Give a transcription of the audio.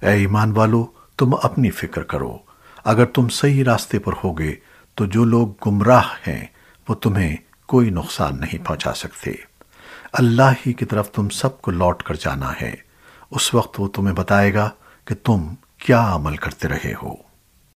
اے ایمان والو، تم اپنی فکر کرو۔ اگر تم صحیح راستے پر ہوگے، تو جو لوگ گمراہ ہیں، وہ تمہیں کوئی نقصان نہیں پہنچا سکتے۔ اللہ ہی کی طرف تم سب کو لوٹ کر جانا ہے۔ اس وقت وہ تمہیں بتائے گا کہ تم کیا عمل کرتے رہے ہو۔